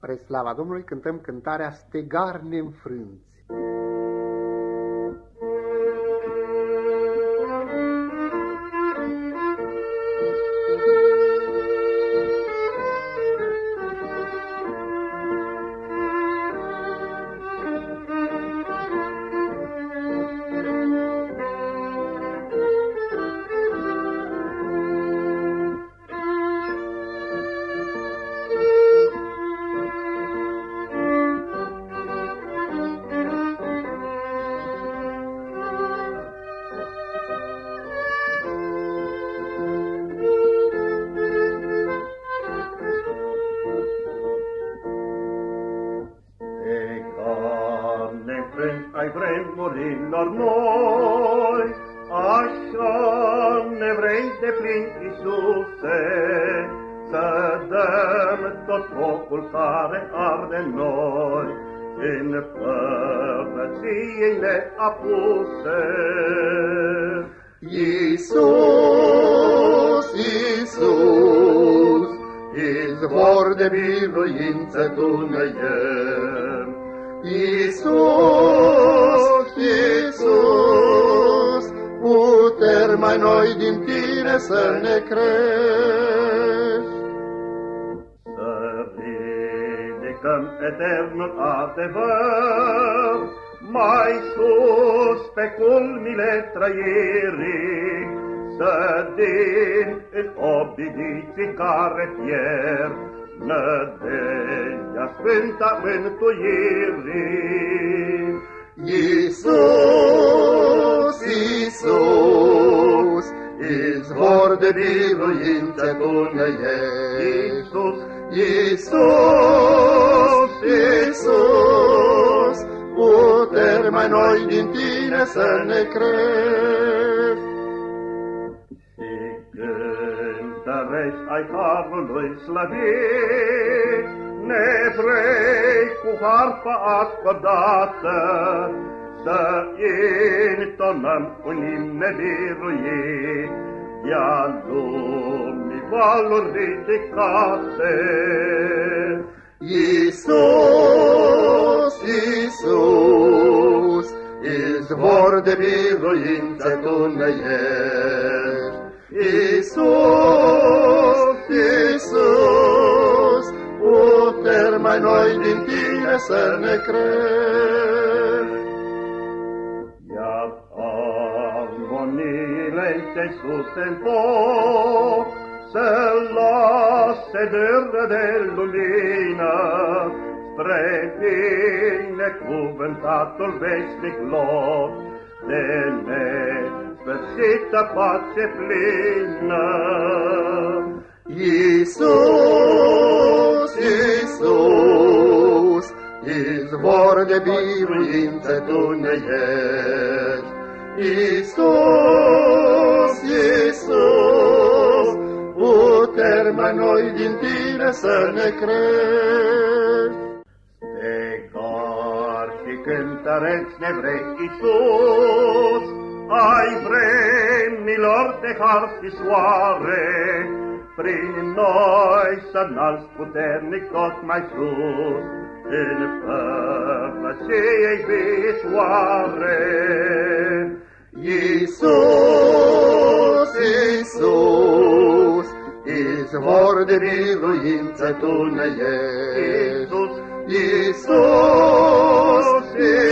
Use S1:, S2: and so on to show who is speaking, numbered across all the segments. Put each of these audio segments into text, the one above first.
S1: Spre slava Domnului cântăm cântarea Stegar neînfrânți.
S2: Vremurilor noi, așa ne vrei de plin, Iisuse, să dăm tot focul care arde noi, în părăției neapuse.
S1: Iisus, Iisus, izvor de biruință tu ne Iisus, noi din tine să ne crești.
S2: Să ridicăm eternul adevăr, mai sus pe culmile trăirii, să din în obidiții care pierd, nădejdea sfânta mântuirii.
S1: Iisus, Iisus, biruință tu ne
S2: Iisus,
S1: Iisus, Iisus, puteri mai noi din tine să ne crești.
S2: cântărești ai harului slăvit, ne vrei cu harpa acordată, să intonăm un imn nebiruit, de-a lumii valuri ridicate.
S1: Iisus, Iisus, izvor de biruință tu ne ești, Iisus, Iisus, puteri mai noi din tine să ne crești.
S2: Armoniile ce sus în foc, să lase dâră de lumină, spre binecuvântatul veșnic loc, de nesfârșită pace plină.
S1: Iisus, Iisus, izvor de biruință tu ne ești. Iisus, Iisus, puteri mai noi din tine să ne crești.
S2: Stegar și cântăreți ne vrei, Iisus, ai vremilor de har și soare, prin noi să înalți puternic tot mai sus, în părăției viitoare.
S1: Iisus, izvor de biruință tu ne ești. Iisus,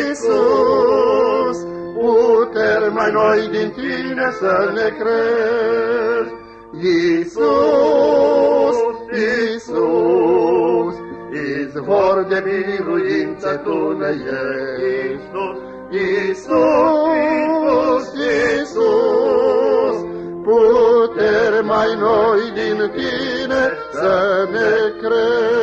S1: Iisus, puteri mai noi din tine să ne crești. Iisus, Iisus, izvor de biruință tu ne ești. Iisus, Iisus, noi din tine să ne crești.